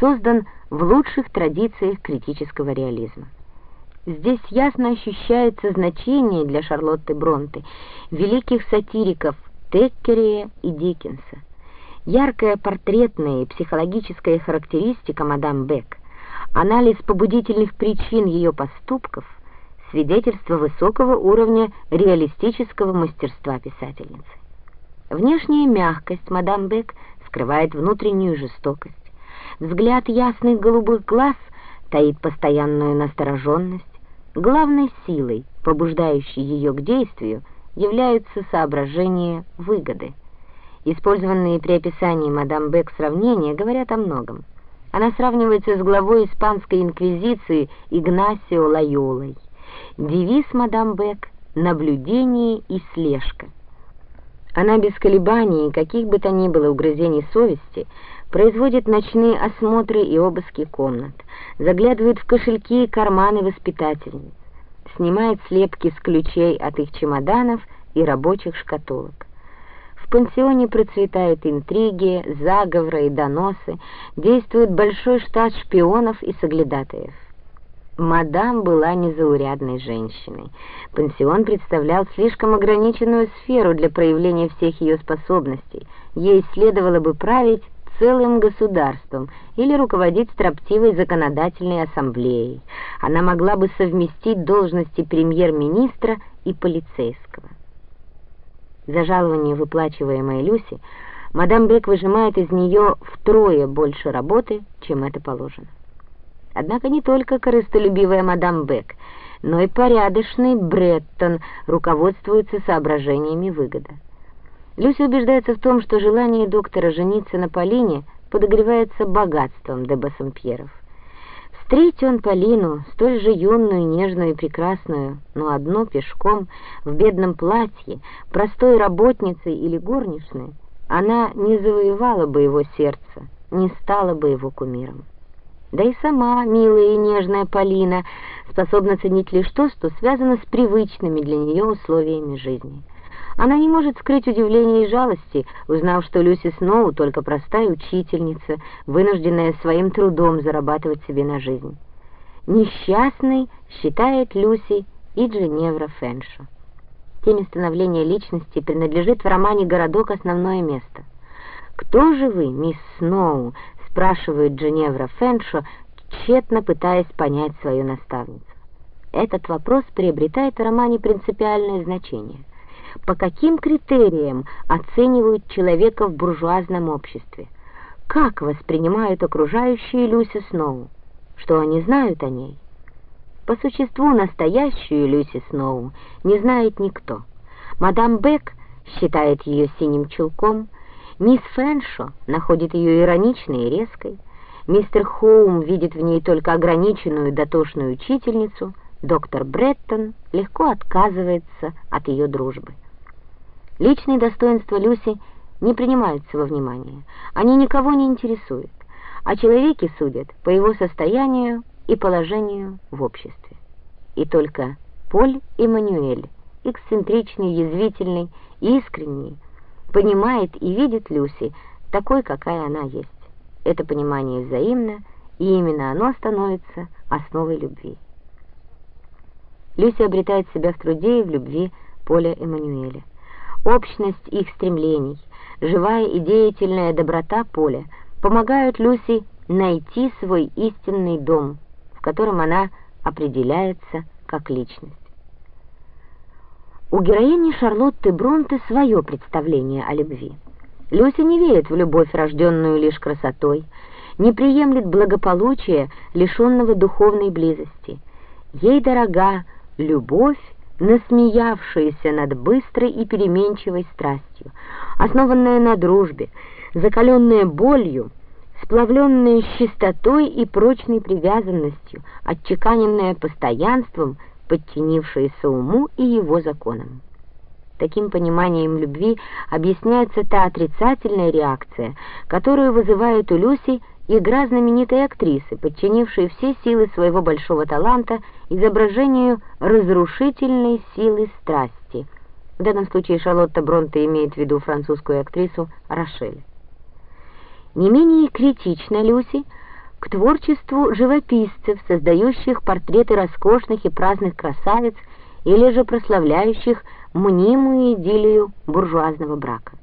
создан в лучших традициях критического реализма. Здесь ясно ощущается значение для Шарлотты Бронте великих сатириков Теккерия и Диккенса. Яркая портретная и психологическая характеристика мадам Бек, анализ побудительных причин ее поступков, свидетельство высокого уровня реалистического мастерства писательницы. Внешняя мягкость мадам Бек скрывает внутреннюю жестокость. Взгляд ясных голубых глаз таит постоянную настороженность. Главной силой, побуждающей ее к действию, являются соображения выгоды. Использованные при описании мадам Бек сравнения говорят о многом. Она сравнивается с главой испанской инквизиции Игнасио Лайолой. Девиз мадам Бек — наблюдение и слежка. Она без колебаний, каких бы то ни было угрызений совести, производит ночные осмотры и обыски комнат, заглядывает в кошельки и карманы воспитательниц, снимает слепки с ключей от их чемоданов и рабочих шкатулок. В пансионе процветают интриги, заговоры и доносы, действует большой штат шпионов и соглядатаев. Мадам была незаурядной женщиной. Пансион представлял слишком ограниченную сферу для проявления всех ее способностей. Ей следовало бы править целым государством или руководить строптивой законодательной ассамблеей. Она могла бы совместить должности премьер-министра и полицейского. За жалование, выплачиваемое Люси, мадам Бек выжимает из нее втрое больше работы, чем это положено. Однако не только корыстолюбивая мадам Бек, но и порядочный Бреттон руководствуется соображениями выгоды. Люси убеждается в том, что желание доктора жениться на Полине подогревается богатством де Бассампьеров. Встреть он Полину, столь же юную, нежную и прекрасную, но одно пешком, в бедном платье, простой работницей или горничной, она не завоевала бы его сердце, не стала бы его кумиром. Да и сама милая и нежная Полина способна ценить лишь то, что связано с привычными для нее условиями жизни. Она не может скрыть удивления и жалости, узнав, что Люси Сноу только простая учительница, вынужденная своим трудом зарабатывать себе на жизнь. Несчастной считает Люси и Дженевра Фэншо. Теме становления личности принадлежит в романе «Городок» основное место. «Кто же вы, мисс Сноу?» Спрашивает Дженевра Фэншо, тщетно пытаясь понять свою наставницу. Этот вопрос приобретает в романе принципиальное значение. По каким критериям оценивают человека в буржуазном обществе? Как воспринимают окружающие Люси Сноу? Что они знают о ней? По существу настоящую Люси Сноу не знает никто. Мадам Бек считает ее синим чулком, Мисс Фэншо находит ее ироничной и резкой, мистер Хоум видит в ней только ограниченную дотошную учительницу, доктор Бреттон легко отказывается от ее дружбы. Личные достоинства Люси не принимаются во внимание, они никого не интересуют, а человеки судят по его состоянию и положению в обществе. И только Поль Эммануэль, эксцентричный, язвительный, искренний, понимает и видит Люси такой, какая она есть. Это понимание взаимно, и именно оно становится основой любви. Люси обретает себя в труде и в любви Поля Эммануэля. Общность их стремлений, живая и деятельная доброта Поля помогают Люси найти свой истинный дом, в котором она определяется как личность. У героини Шарлотты Бронте свое представление о любви. Люся не верит в любовь, рожденную лишь красотой, не приемлет благополучия, лишенного духовной близости. Ей дорога любовь, насмеявшаяся над быстрой и переменчивой страстью, основанная на дружбе, закаленная болью, сплавленная с чистотой и прочной привязанностью, отчеканенная постоянством, подчинившаяся уму и его законам. Таким пониманием любви объясняется та отрицательная реакция, которую вызывает у Люси игра знаменитой актрисы, подчинившей все силы своего большого таланта изображению разрушительной силы страсти. В данном случае Шарлотта Бронте имеет в виду французскую актрису Рошель. Не менее критична Люси к творчеству живописцев, создающих портреты роскошных и праздных красавиц или же прославляющих мнимую идиллию буржуазного брака.